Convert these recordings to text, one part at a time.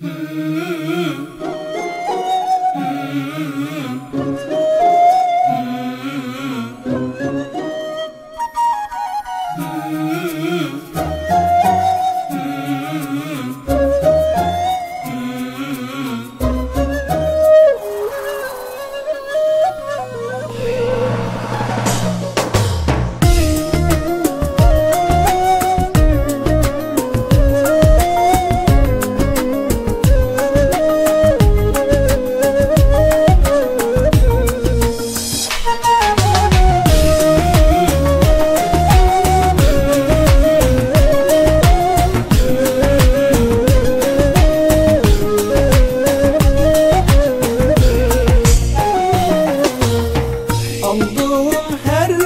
Mm-hmm. Go her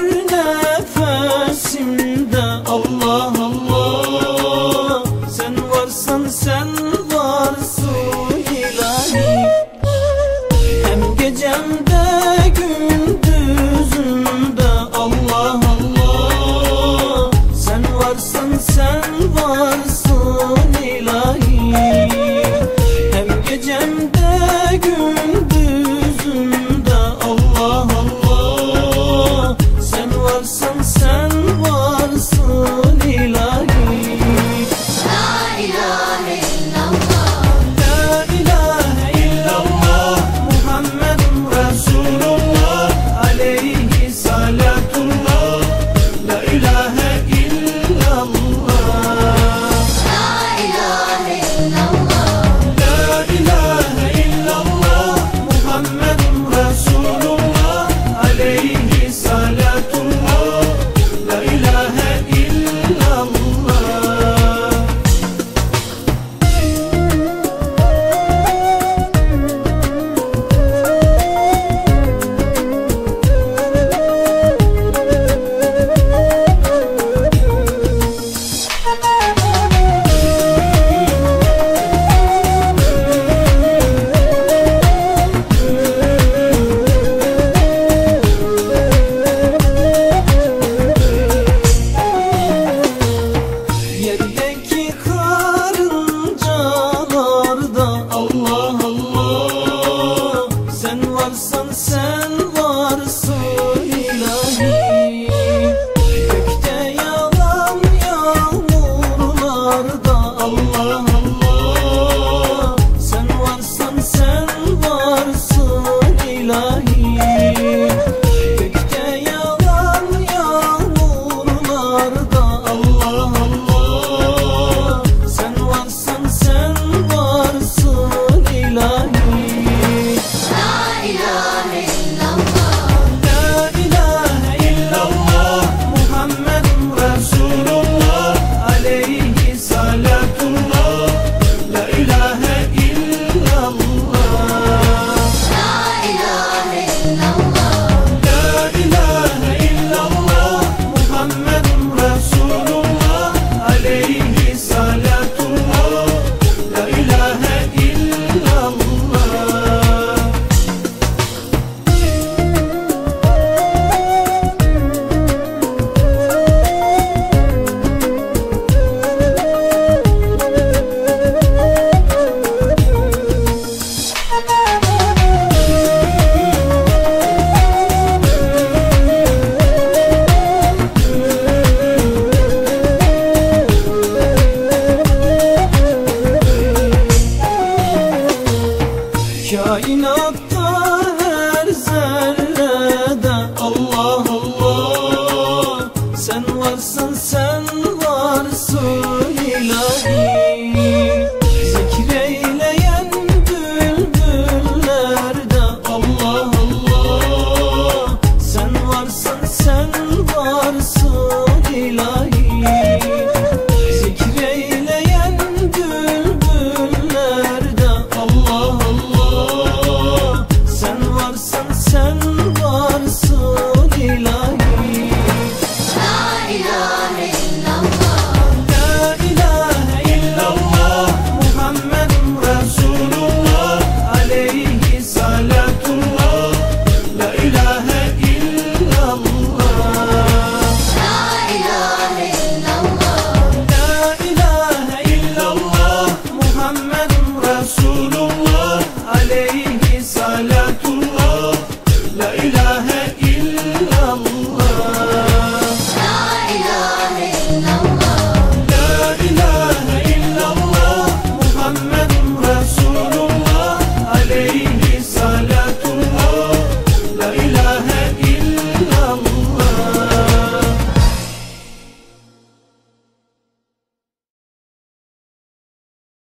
Kainat